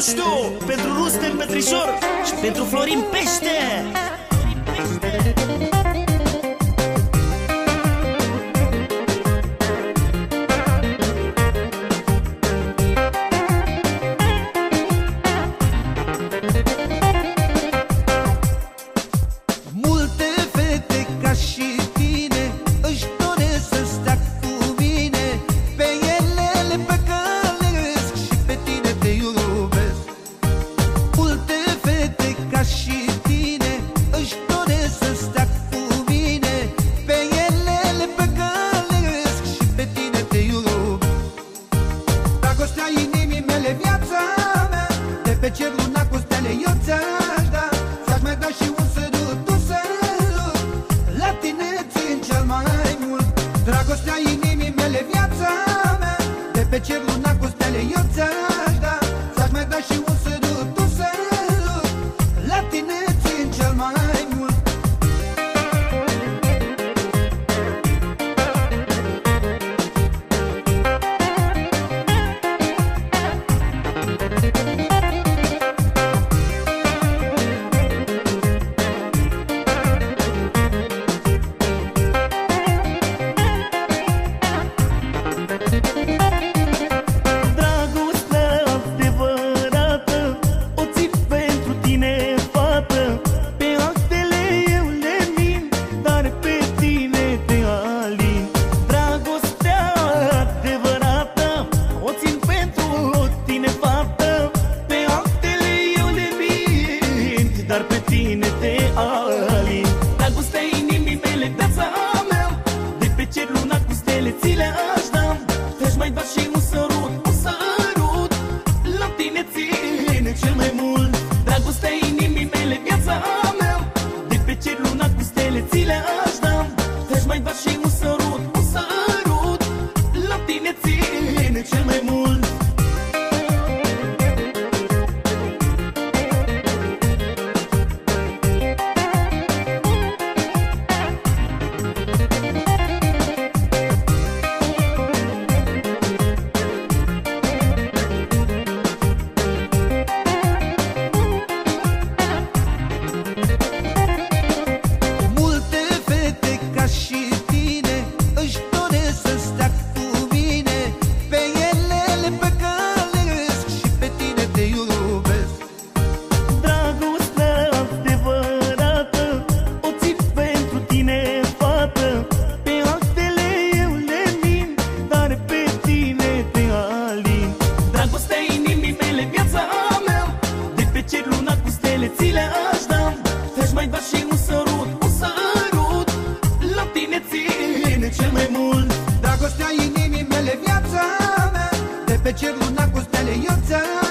Puștu, pentru Rustem Petrișor și pentru Florin Pește. Multe luna cu stele eu ți-aș da Ți-aș mai da și un sărut, un sărut. La tine țin cel mai mult Dragostea inimii mele, viața mea. De pe cer luna cu stele eu ți-aș da Ți-aș Dar pe tine te alin. Dragostea inimii mele, viața mea De pe cer luna cu stele ți le aș luna cu stele ți le aș da Te-aș mai da și un sărut, un sărut. La tine ține cel mai mult Dragostea inimii mele, viața mea. De pe cer luna cu stele eu ți